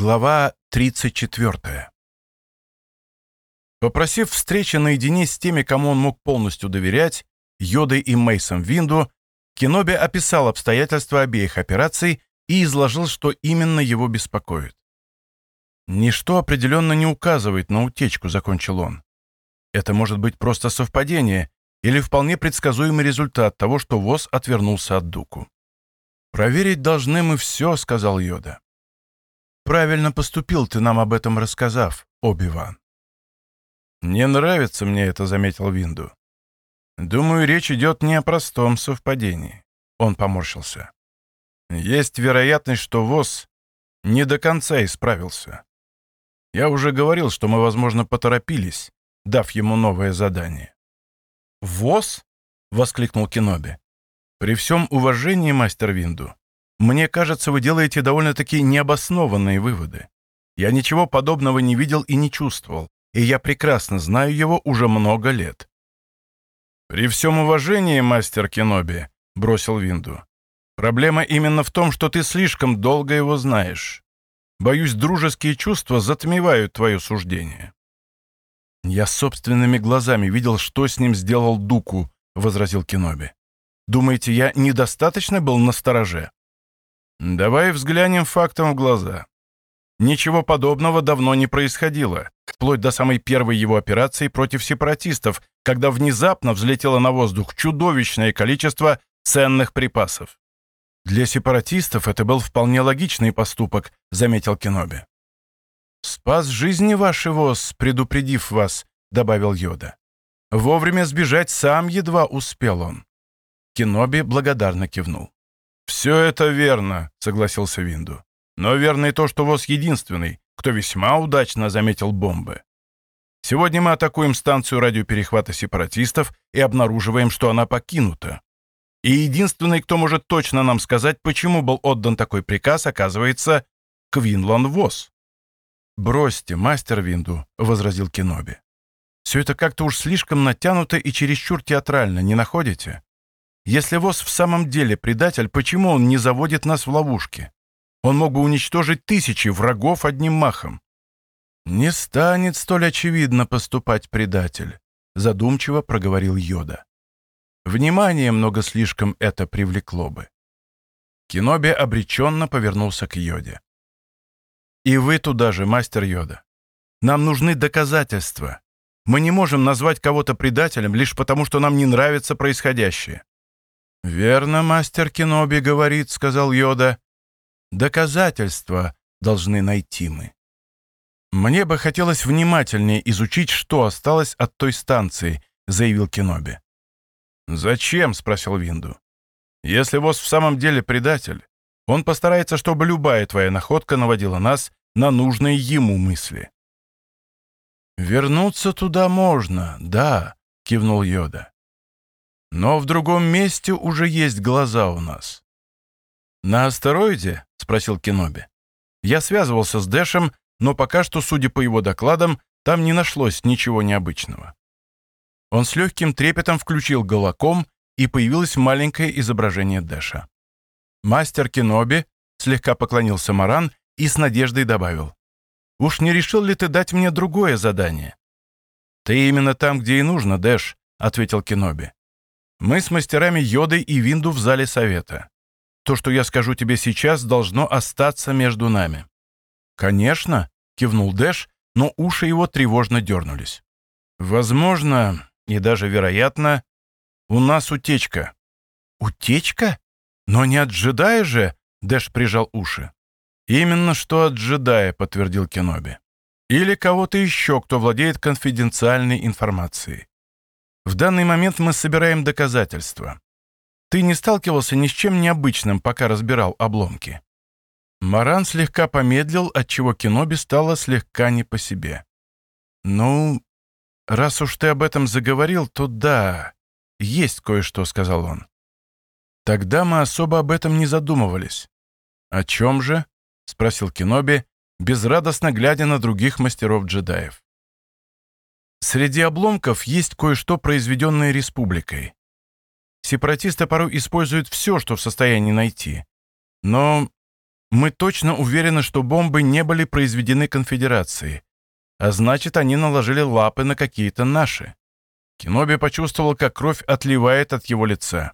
Глава 34. Попросив встречи наедине с теми, кому он мог полностью доверять, Йодой и Мейсом Винду, Киноби описал обстоятельства обеих операций и изложил, что именно его беспокоит. «Ничто определенно не указывает на утечку», — закончил он. «Это может быть просто совпадение или вполне предсказуемый результат того, что ВОЗ отвернулся от Дуку». «Проверить должны мы все», — сказал Йода. «Правильно поступил ты нам об этом рассказав, Оби-Ван». «Не нравится мне это», — заметил Винду. Думаю, речь идет не о простом совпадении. Он поморщился. Есть вероятность, что ВОЗ не до конца исправился. Я уже говорил, что мы, возможно, поторопились, дав ему новое задание. «ВОЗ?» — воскликнул Киноби. «При всем уважении, мастер Винду, мне кажется, вы делаете довольно-таки необоснованные выводы. Я ничего подобного не видел и не чувствовал, и я прекрасно знаю его уже много лет. «При всем уважении, мастер Кеноби», — бросил Винду. «Проблема именно в том, что ты слишком долго его знаешь. Боюсь, дружеские чувства затмевают твое суждение». «Я собственными глазами видел, что с ним сделал Дуку», — возразил Кеноби. «Думаете, я недостаточно был на стороже?» «Давай взглянем фактам в глаза. Ничего подобного давно не происходило, вплоть до самой первой его операции против сепаратистов, когда внезапно взлетело на воздух чудовищное количество ценных припасов. «Для сепаратистов это был вполне логичный поступок», — заметил Кеноби. «Спас жизни ваши ВОЗ, предупредив вас», — добавил Йода. «Вовремя сбежать сам едва успел он». Кеноби благодарно кивнул. «Все это верно», — согласился Винду. Но верно и то, что ВОЗ единственный, кто весьма удачно заметил бомбы. Сегодня мы атакуем станцию радиоперехвата сепаратистов и обнаруживаем, что она покинута. И единственный, кто может точно нам сказать, почему был отдан такой приказ, оказывается, Квинлан ВОЗ. «Бросьте, мастер Винду», — возразил Кеноби. «Все это как-то уж слишком натянуто и чересчур театрально, не находите? Если ВОЗ в самом деле предатель, почему он не заводит нас в ловушки? Он мог бы уничтожить тысячи врагов одним махом. «Не станет столь очевидно поступать предатель», — задумчиво проговорил Йода. «Внимание много слишком это привлекло бы». Киноби обреченно повернулся к Йоде. «И вы туда же, мастер Йода. Нам нужны доказательства. Мы не можем назвать кого-то предателем лишь потому, что нам не нравится происходящее». «Верно, мастер Киноби говорит», — сказал Йода. Доказательства должны найти мы. «Мне бы хотелось внимательнее изучить, что осталось от той станции», — заявил Кеноби. «Зачем?» — спросил Винду. «Если ВОЗ в самом деле предатель, он постарается, чтобы любая твоя находка наводила нас на нужные ему мысли». «Вернуться туда можно, да», — кивнул Йода. «Но в другом месте уже есть глаза у нас. «На астероиде?» — спросил Кеноби. «Я связывался с Дэшем, но пока что, судя по его докладам, там не нашлось ничего необычного». Он с легким трепетом включил голоком, и появилось маленькое изображение Дэша. Мастер Кеноби слегка поклонился Маран и с надеждой добавил. «Уж не решил ли ты дать мне другое задание?» «Ты именно там, где и нужно, Дэш», — ответил Кеноби. «Мы с мастерами Йодой и Винду в зале совета. То, что я скажу тебе сейчас, должно остаться между нами». «Конечно», — кивнул Дэш, но уши его тревожно дернулись. «Возможно, и даже вероятно, у нас утечка». «Утечка? Но не от джедая же?» — Дэш прижал уши. «Именно что от джедая», — подтвердил Кеноби. «Или кого-то еще, кто владеет конфиденциальной информацией. В данный момент мы собираем доказательства. Ты не сталкивался ни с чем необычным, пока разбирал обломки?» Маран слегка помедлил, отчего Киноби стало слегка не по себе. «Ну, раз уж ты об этом заговорил, то да, есть кое-что», — сказал он. «Тогда мы особо об этом не задумывались». «О чем же?» — спросил Киноби, безрадостно глядя на других мастеров-джедаев. «Среди обломков есть кое-что, произведенное республикой. Сепаратисты порой используют все, что в состоянии найти. Но Мы точно уверены, что бомбы не были произведены конфедерацией, а значит, они наложили лапы на какие-то наши. Киноби почувствовал, как кровь отливает от его лица.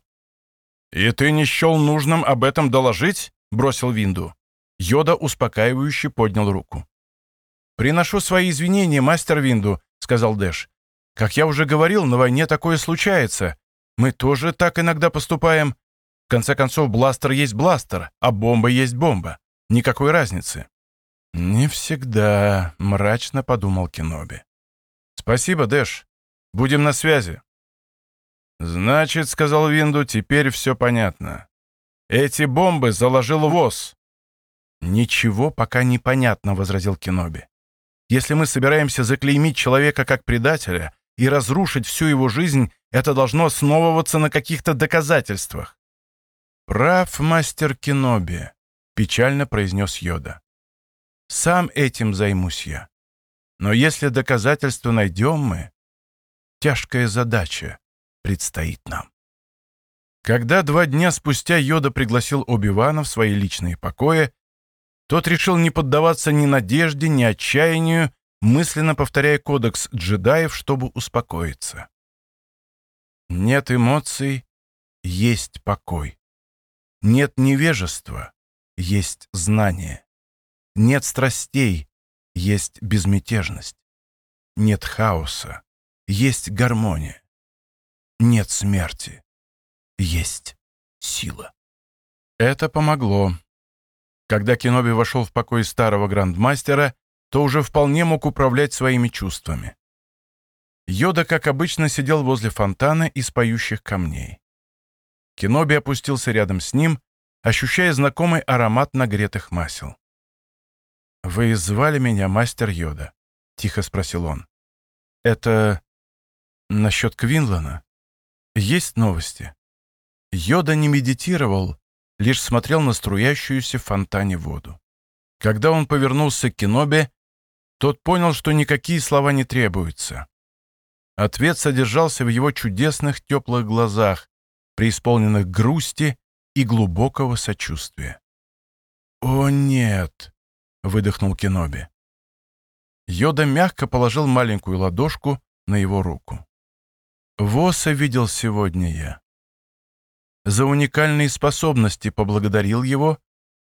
«И ты не счел нужным об этом доложить?» — бросил Винду. Йода успокаивающе поднял руку. «Приношу свои извинения, мастер Винду», — сказал Дэш. «Как я уже говорил, на войне такое случается. Мы тоже так иногда поступаем. В конце концов, бластер есть бластер, а бомба есть бомба. Никакой разницы». «Не всегда», — мрачно подумал Киноби. «Спасибо, Дэш. Будем на связи». «Значит, — сказал Винду, — теперь все понятно. Эти бомбы заложил ВОЗ». «Ничего пока не понятно», — возразил Киноби. «Если мы собираемся заклеймить человека как предателя и разрушить всю его жизнь, это должно основываться на каких-то доказательствах». «Прав, мастер Киноби», — печально произнес Йода. «Сам этим займусь я. Но если доказательства найдем мы, тяжкая задача предстоит нам». Когда два дня спустя Йода пригласил Оби-Вана в свои личные покои, тот решил не поддаваться ни надежде, ни отчаянию, мысленно повторяя кодекс джедаев, чтобы успокоиться. Нет эмоций, есть покой. Нет невежества, есть знание. Нет страстей, есть безмятежность. Нет хаоса, есть гармония. Нет смерти, есть сила. Это помогло. Когда Кеноби вошел в покой старого грандмастера, то уже вполне мог управлять своими чувствами. Йода, как обычно, сидел возле фонтана из поющих камней. Кеноби опустился рядом с ним, ощущая знакомый аромат нагретых масел. «Вы звали меня мастер Йода?» — тихо спросил он. «Это насчет Квинлана? Есть новости?» Йода не медитировал, лишь смотрел на струящуюся в фонтане воду. Когда он повернулся к Кенобе, тот понял, что никакие слова не требуются. Ответ содержался в его чудесных теплых глазах, преисполненных грусти и глубокого сочувствия. «О, нет!» — выдохнул Кеноби. Йода мягко положил маленькую ладошку на его руку. «Воса видел сегодня я. За уникальные способности поблагодарил его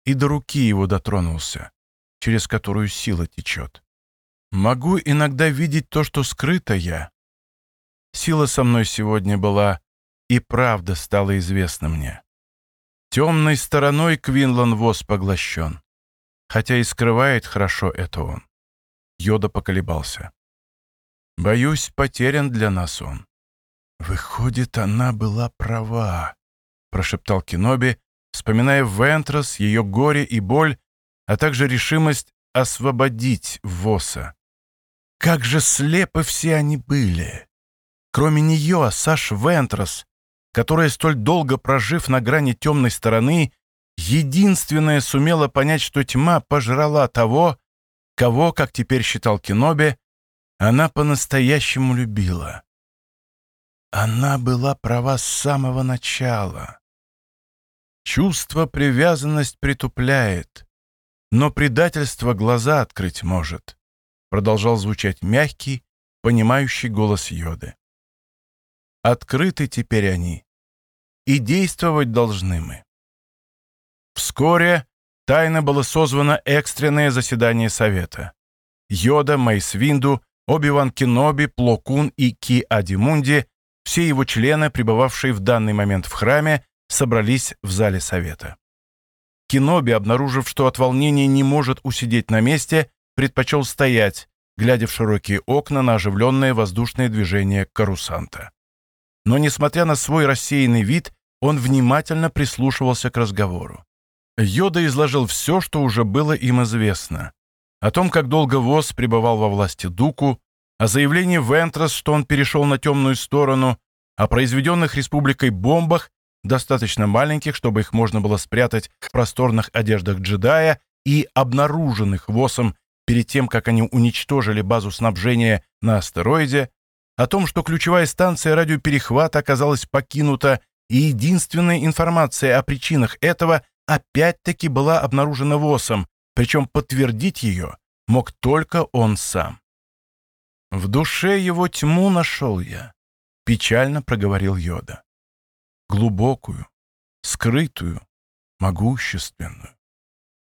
и до руки его дотронулся, через которую сила течет. Могу иногда видеть то, что скрыто я. Сила со мной сегодня была и правда стала известна мне. Темной стороной Квинлан Вос поглощен. Хотя и скрывает хорошо это он. Йода поколебался. Боюсь, потерян для нас он. Выходит, она была права, прошептал Киноби, вспоминая Вентрос, ее горе и боль, а также решимость освободить Воса. Как же слепы все они были! Кроме нее, Саш Вентрос, которая, столь долго прожив на грани темной стороны, единственная сумела понять, что тьма пожрала того, кого, как теперь считал Киноби, она по-настоящему любила. Она была права с самого начала. Чувство привязанность притупляет, но предательство глаза открыть может, продолжал звучать мягкий, понимающий голос Йоды. Открыты теперь они, и действовать должны мы. Вскоре тайно было созвано экстренное заседание Совета. Йода, Мейс Винду, Оби-Ван Кеноби, Плокун и Ки Адимунди, все его члены, пребывавшие в данный момент в храме, собрались в зале Совета. Кеноби, обнаружив, что от волнения не может усидеть на месте, предпочел стоять, глядя в широкие окна на оживленное воздушное движение карусанта. Но, несмотря на свой рассеянный вид, он внимательно прислушивался к разговору. Йода изложил все, что уже было им известно. О том, как долго ВОЗ пребывал во власти Дуку, о заявлении Вентрос, что он перешел на темную сторону, о произведенных республикой бомбах, достаточно маленьких, чтобы их можно было спрятать в просторных одеждах джедая, и обнаруженных ВОСом перед тем, как они уничтожили базу снабжения на астероиде, о том, что ключевая станция радиоперехвата оказалась покинута и единственная информация о причинах этого опять-таки была обнаружена ВОСом, причем подтвердить ее мог только он сам. «В душе его тьму нашел я», — печально проговорил Йода. «Глубокую, скрытую, могущественную.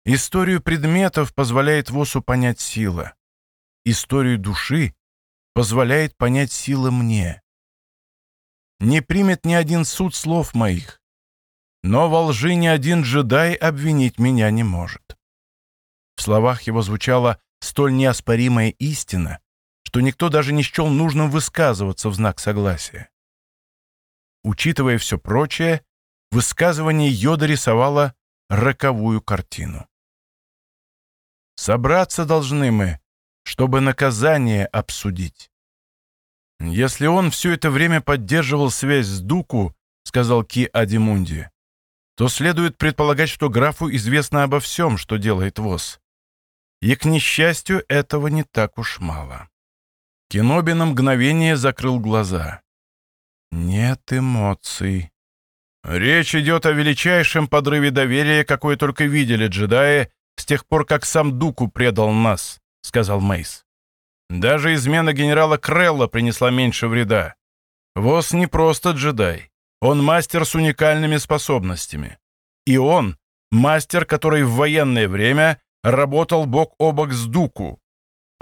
Историю предметов позволяет ВОСу понять сила. Историю души позволяет понять сила мне. Не примет ни один суд слов моих, но во лжи ни один джедай обвинить меня не может. В словах его звучала столь неоспоримая истина, что никто даже не счел нужным высказываться в знак согласия. Учитывая все прочее, высказывание Йода рисовало роковую картину. Собраться должны мы, чтобы наказание обсудить. Если он все это время поддерживал связь с Дуку, сказал Ки Адимунди, то следует предполагать, что графу известно обо всем, что делает ВОЗ. И, к несчастью, этого не так уж мало. Кеноби на мгновение закрыл глаза. Нет эмоций. Речь идет о величайшем подрыве доверия, какое только видели джедаи с тех пор, как сам Дуку предал нас, сказал Мейс. Даже измена генерала Крелла принесла меньше вреда. Вос не просто джедай. Он мастер с уникальными способностями. И он — мастер, который в военное время работал бок о бок с Дуку.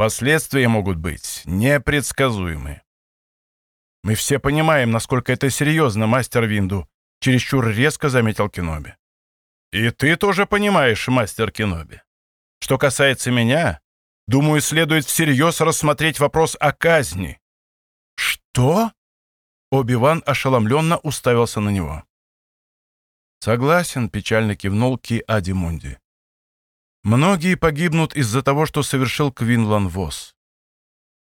Последствия могут быть непредсказуемы. Мы все понимаем, насколько это серьезно, мастер Винду, чересчур резко заметил Кеноби. И ты тоже понимаешь, мастер Кеноби. Что касается меня, думаю, следует всерьез рассмотреть вопрос о казни. Что? Оби-Ван ошеломленно уставился на него. Согласен, печально кивнул Ки Адимунди. Многие погибнут из-за того, что совершил Квинлан Вос.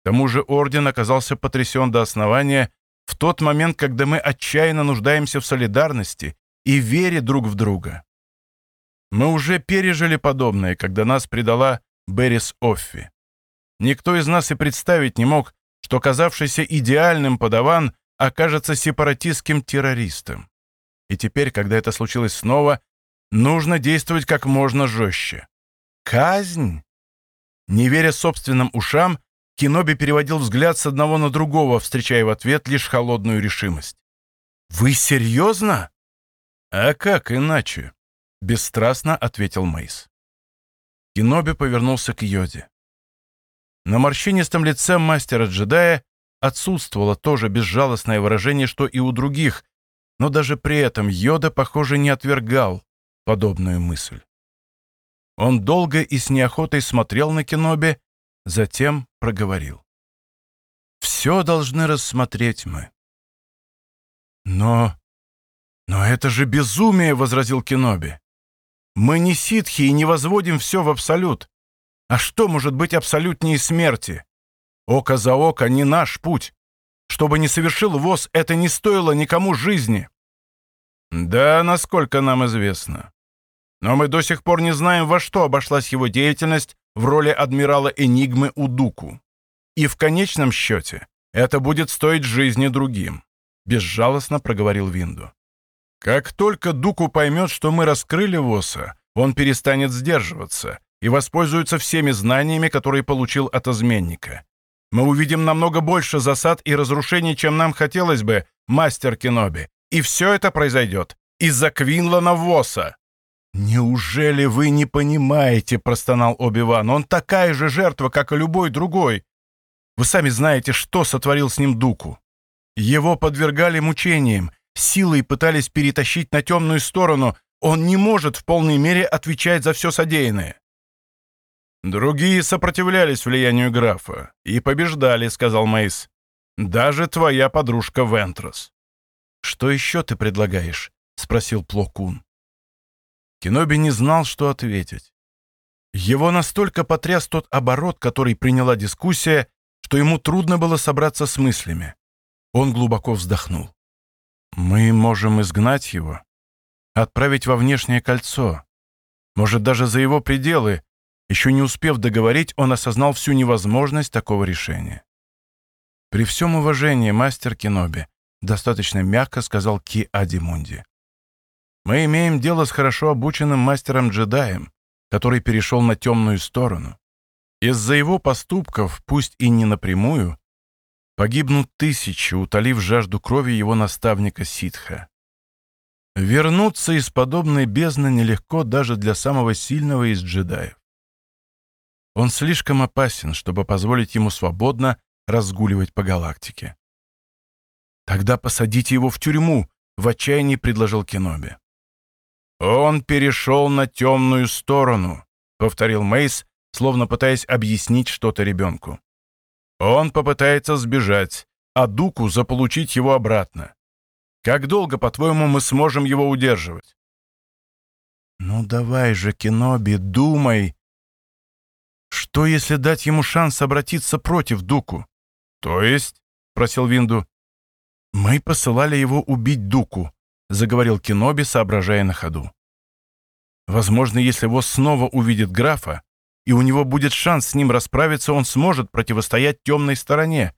К тому же Орден оказался потрясен до основания в тот момент, когда мы отчаянно нуждаемся в солидарности и вере друг в друга. Мы уже пережили подобное, когда нас предала Беррис Оффи. Никто из нас и представить не мог, что казавшийся идеальным подаван окажется сепаратистским террористом. И теперь, когда это случилось снова, нужно действовать как можно жестче. Казнь? Не веря собственным ушам, Киноби переводил взгляд с одного на другого, встречая в ответ лишь холодную решимость. «Вы серьезно?» «А как иначе?» — бесстрастно ответил Мейс. Киноби повернулся к Йоде. На морщинистом лице мастера-джедая отсутствовало то же безжалостное выражение, что и у других, но даже при этом Йода, похоже, не отвергал подобную мысль. Он долго и с неохотой смотрел на Кеноби, затем проговорил. «Все должны рассмотреть мы». «Но... но это же безумие!» — возразил Кеноби. «Мы не ситхи и не возводим все в абсолют. А что может быть абсолютнее смерти? Око за око не наш путь. Чтобы не совершил ВОЗ, это не стоило никому жизни». «Да, насколько нам известно. Но мы до сих пор не знаем, во что обошлась его деятельность в роли адмирала Энигмы Удуку. И в конечном счете это будет стоить жизни другим», — безжалостно проговорил Винду. «Как только Дуку поймет, что мы раскрыли Воса, он перестанет сдерживаться и воспользуется всеми знаниями, которые получил от изменника. Мы увидим намного больше засад и разрушений, чем нам хотелось бы, мастер Кеноби. И все это произойдет из-за Квинлана Воса. «Неужели вы не понимаете?» — простонал Оби-Ван. «Он такая же жертва, как и любой другой. Вы сами знаете, что сотворил с ним Дуку. Его подвергали мучениям, силой пытались перетащить на темную сторону. Он не может в полной мере отвечать за все содеянное». «Другие сопротивлялись влиянию графа и побеждали», — сказал Мейс. «Даже твоя подружка Вентрос». «Что еще ты предлагаешь?» — спросил Плокун. Кеноби не знал, что ответить. Его настолько потряс тот оборот, который приняла дискуссия, что ему трудно было собраться с мыслями. Он глубоко вздохнул. «Мы можем изгнать его, отправить во внешнее кольцо, может, даже за его пределы». Еще не успев договорить, он осознал всю невозможность такого решения. «При всем уважении, мастер Кеноби», достаточно мягко сказал Ки Адимунди. Мы имеем дело с хорошо обученным мастером-джедаем, который перешел на темную сторону. Из-за его поступков, пусть и не напрямую, погибнут тысячи, утолив жажду крови его наставника Ситха. Вернуться из подобной бездны нелегко даже для самого сильного из джедаев. Он слишком опасен, чтобы позволить ему свободно разгуливать по галактике. «Тогда посадите его в тюрьму», — в отчаянии предложил Кеноби. «Он перешел на темную сторону», — повторил Мейс, словно пытаясь объяснить что-то ребенку. «Он попытается сбежать, а Дуку заполучить его обратно. Как долго, по-твоему, мы сможем его удерживать?» «Ну давай же, Кеноби, думай!» «Что, если дать ему шанс обратиться против Дуку?» «То есть?» — просил Винду. «Мы посылали его убить Дуку», — заговорил Кеноби, соображая на ходу. «Возможно, если Вос снова увидит графа, и у него будет шанс с ним расправиться, он сможет противостоять темной стороне,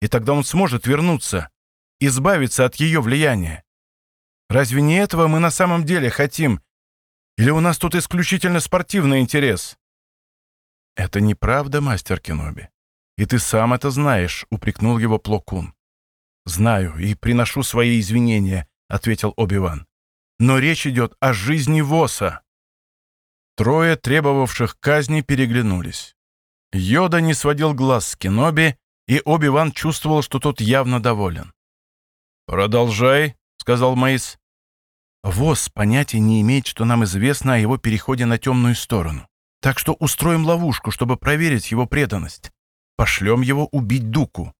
и тогда он сможет вернуться, избавиться от ее влияния. Разве не этого мы на самом деле хотим? Или у нас тут исключительно спортивный интерес?» «Это неправда, мастер Кеноби. И ты сам это знаешь», — упрекнул его Плокун. «Знаю и приношу свои извинения», — ответил Оби-Ван. «Но речь идет о жизни Воса». Трое, требовавших казни, переглянулись. Йода не сводил глаз с Кеноби, и Оби-Ван чувствовал, что тот явно доволен. «Продолжай», — сказал Мейс. «Вос понятия не имеет, что нам известно о его переходе на темную сторону. Так что устроим ловушку, чтобы проверить его преданность. Пошлем его убить Дуку.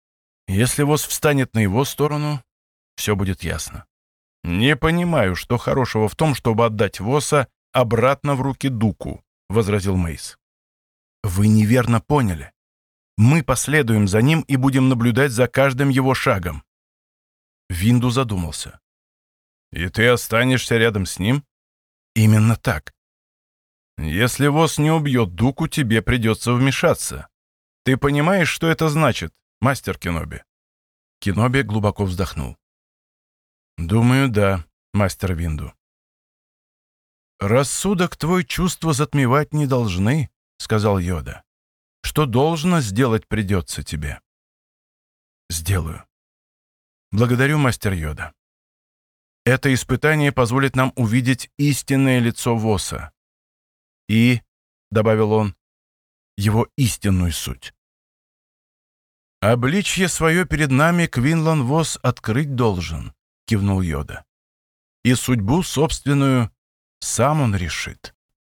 Если Вос встанет на его сторону, все будет ясно. «Не понимаю, что хорошего в том, чтобы отдать Воса обратно в руки Дуку», — возразил Мейс. «Вы неверно поняли. Мы последуем за ним и будем наблюдать за каждым его шагом». Винду задумался. «И ты останешься рядом с ним?» «Именно так. Если Вос не убьет Дуку, тебе придется вмешаться. Ты понимаешь, что это значит?» мастер Киноби?» Киноби глубоко вздохнул. «Думаю, да, мастер Винду». «Рассудок твой чувства затмевать не должны», — сказал Йода. «Что должно, сделать придется тебе». «Сделаю». «Благодарю, мастер Йода. Это испытание позволит нам увидеть истинное лицо Воса. И, — добавил он, — его истинную суть». «Обличье свое перед нами Квинлан Вос открыть должен», — кивнул Йода. «И судьбу собственную сам он решит».